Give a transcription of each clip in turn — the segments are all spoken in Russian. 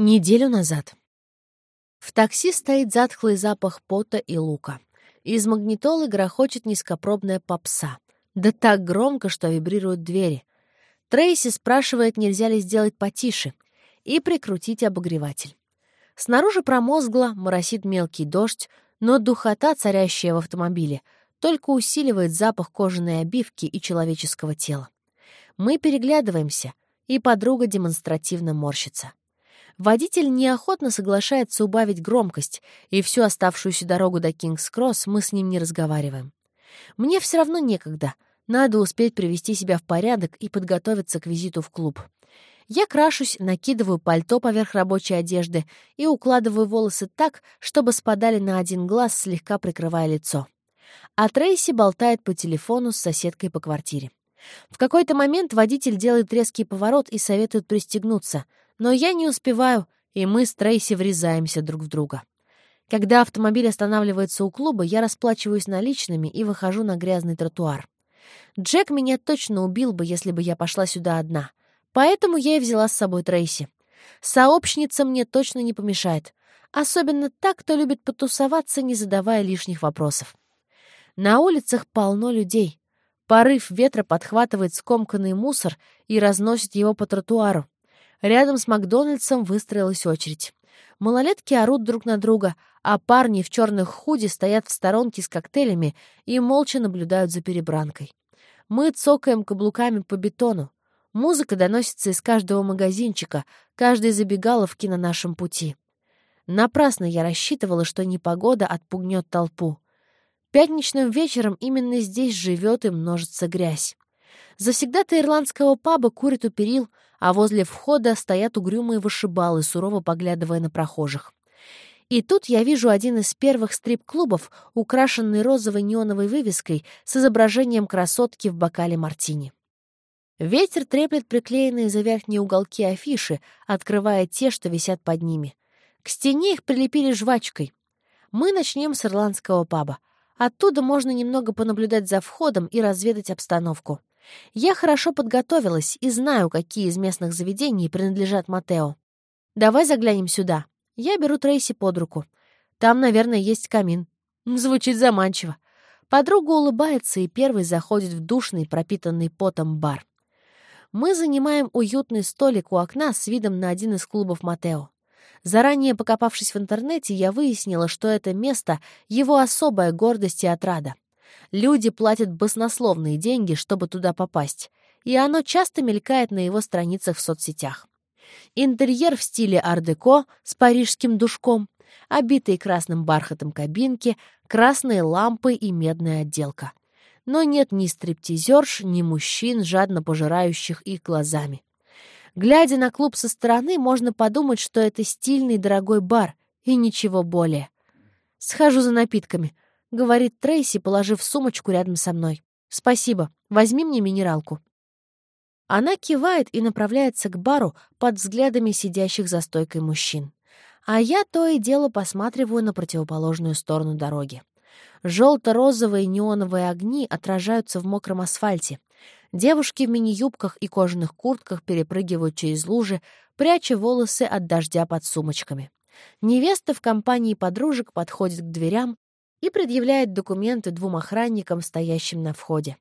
Неделю назад. В такси стоит затхлый запах пота и лука. Из магнитолы грохочет низкопробная попса. Да так громко, что вибрируют двери. Трейси спрашивает, нельзя ли сделать потише и прикрутить обогреватель. Снаружи промозгло, моросит мелкий дождь, но духота, царящая в автомобиле, только усиливает запах кожаной обивки и человеческого тела. Мы переглядываемся, и подруга демонстративно морщится. Водитель неохотно соглашается убавить громкость, и всю оставшуюся дорогу до Кингс-Кросс мы с ним не разговариваем. Мне все равно некогда. Надо успеть привести себя в порядок и подготовиться к визиту в клуб. Я крашусь, накидываю пальто поверх рабочей одежды и укладываю волосы так, чтобы спадали на один глаз, слегка прикрывая лицо. А Трейси болтает по телефону с соседкой по квартире. В какой-то момент водитель делает резкий поворот и советует пристегнуться — но я не успеваю, и мы с Трейси врезаемся друг в друга. Когда автомобиль останавливается у клуба, я расплачиваюсь наличными и выхожу на грязный тротуар. Джек меня точно убил бы, если бы я пошла сюда одна. Поэтому я и взяла с собой Трейси. Сообщница мне точно не помешает. Особенно так, кто любит потусоваться, не задавая лишних вопросов. На улицах полно людей. Порыв ветра подхватывает скомканный мусор и разносит его по тротуару. Рядом с Макдональдсом выстроилась очередь. Малолетки орут друг на друга, а парни в черных худи стоят в сторонке с коктейлями и молча наблюдают за перебранкой. Мы цокаем каблуками по бетону. Музыка доносится из каждого магазинчика, каждой забегаловки на нашем пути. Напрасно я рассчитывала, что непогода отпугнет толпу. Пятничным вечером именно здесь живет и множится грязь. Завсегда-то ирландского паба курят у перил, а возле входа стоят угрюмые вышибалы, сурово поглядывая на прохожих. И тут я вижу один из первых стрип-клубов, украшенный розовой неоновой вывеской с изображением красотки в бокале мартини. Ветер треплет приклеенные за верхние уголки афиши, открывая те, что висят под ними. К стене их прилепили жвачкой. Мы начнем с ирландского паба. Оттуда можно немного понаблюдать за входом и разведать обстановку. Я хорошо подготовилась и знаю, какие из местных заведений принадлежат Матео. Давай заглянем сюда. Я беру Трейси под руку. Там, наверное, есть камин. Звучит заманчиво. Подруга улыбается и первой заходит в душный, пропитанный потом бар. Мы занимаем уютный столик у окна с видом на один из клубов Матео. Заранее покопавшись в интернете, я выяснила, что это место — его особая гордость и отрада. Люди платят баснословные деньги, чтобы туда попасть, и оно часто мелькает на его страницах в соцсетях. Интерьер в стиле ар-деко с парижским душком, обитые красным бархатом кабинки, красные лампы и медная отделка. Но нет ни стриптизерш, ни мужчин, жадно пожирающих их глазами. Глядя на клуб со стороны, можно подумать, что это стильный дорогой бар, и ничего более. Схожу за напитками —— говорит Трейси, положив сумочку рядом со мной. «Спасибо. Возьми мне минералку». Она кивает и направляется к бару под взглядами сидящих за стойкой мужчин. А я то и дело посматриваю на противоположную сторону дороги. Желто-розовые неоновые огни отражаются в мокром асфальте. Девушки в мини-юбках и кожаных куртках перепрыгивают через лужи, пряча волосы от дождя под сумочками. Невеста в компании подружек подходит к дверям, и предъявляет документы двум охранникам, стоящим на входе.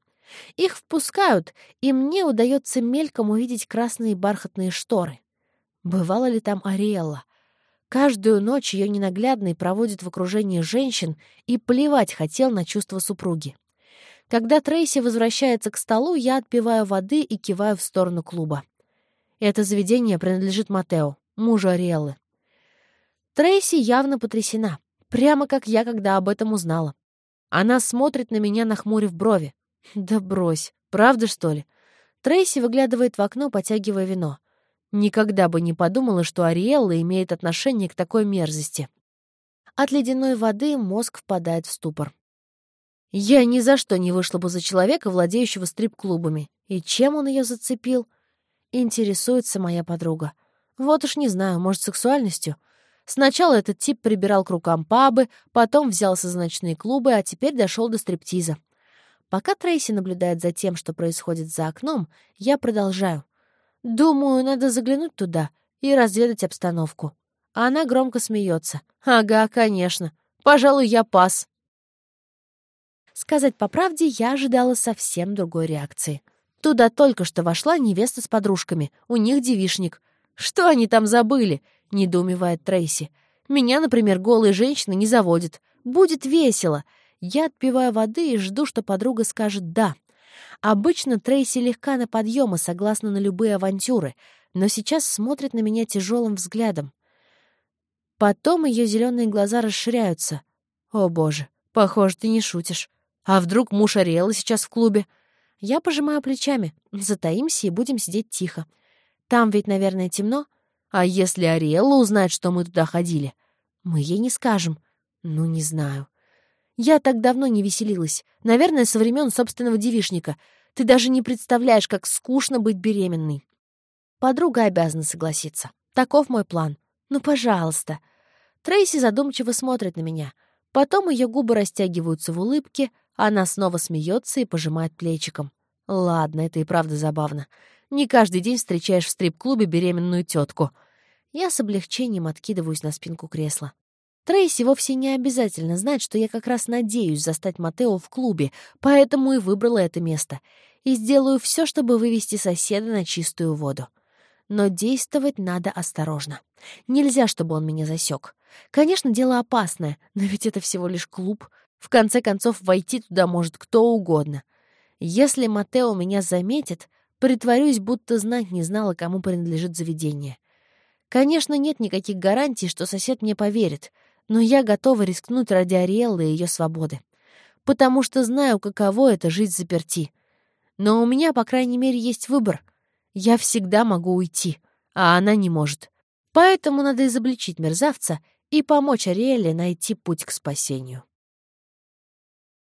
Их впускают, и мне удается мельком увидеть красные бархатные шторы. Бывала ли там Ариэлла? Каждую ночь ее ненаглядный проводит в окружении женщин и плевать хотел на чувства супруги. Когда Трейси возвращается к столу, я отпиваю воды и киваю в сторону клуба. Это заведение принадлежит Матео, мужу Ариэллы. Трейси явно потрясена. Прямо как я, когда об этом узнала. Она смотрит на меня, нахмурив брови. Да брось, правда, что ли? Трейси выглядывает в окно, потягивая вино. Никогда бы не подумала, что Ариэлла имеет отношение к такой мерзости. От ледяной воды мозг впадает в ступор. Я ни за что не вышла бы за человека, владеющего стрип-клубами. И чем он ее зацепил? Интересуется моя подруга. Вот уж не знаю, может, сексуальностью? Сначала этот тип прибирал к рукам пабы, потом взялся за ночные клубы, а теперь дошел до стриптиза. Пока Трейси наблюдает за тем, что происходит за окном, я продолжаю. «Думаю, надо заглянуть туда. и разведать обстановку. Она громко смеется. «Ага, конечно. Пожалуй, я пас». Сказать по правде, я ожидала совсем другой реакции. Туда только что вошла невеста с подружками. У них девишник. «Что они там забыли?» — недоумевает Трейси. «Меня, например, голые женщины не заводят. Будет весело». Я отпиваю воды и жду, что подруга скажет «да». Обычно Трейси легка на подъемы, согласна на любые авантюры, но сейчас смотрит на меня тяжелым взглядом. Потом ее зеленые глаза расширяются. «О, боже, похоже, ты не шутишь. А вдруг муж Ариэлы сейчас в клубе?» Я пожимаю плечами. Затаимся и будем сидеть тихо. Там ведь, наверное, темно. А если Ариэлла узнает, что мы туда ходили? Мы ей не скажем. Ну, не знаю. Я так давно не веселилась. Наверное, со времен собственного девишника. Ты даже не представляешь, как скучно быть беременной. Подруга обязана согласиться. Таков мой план. Ну, пожалуйста. Трейси задумчиво смотрит на меня. Потом ее губы растягиваются в улыбке, она снова смеется и пожимает плечиком. Ладно, это и правда забавно. Не каждый день встречаешь в стрип-клубе беременную тетку. Я с облегчением откидываюсь на спинку кресла. Трейси вовсе не обязательно знать, что я как раз надеюсь застать Матео в клубе, поэтому и выбрала это место. И сделаю все, чтобы вывести соседа на чистую воду. Но действовать надо осторожно. Нельзя, чтобы он меня засек. Конечно, дело опасное, но ведь это всего лишь клуб. В конце концов, войти туда может кто угодно. Если Матео меня заметит, Притворюсь, будто знать не знала, кому принадлежит заведение. Конечно, нет никаких гарантий, что сосед мне поверит, но я готова рискнуть ради Ариэллы и ее свободы. Потому что знаю, каково это — жить заперти. Но у меня, по крайней мере, есть выбор. Я всегда могу уйти, а она не может. Поэтому надо изобличить мерзавца и помочь Ариэлле найти путь к спасению.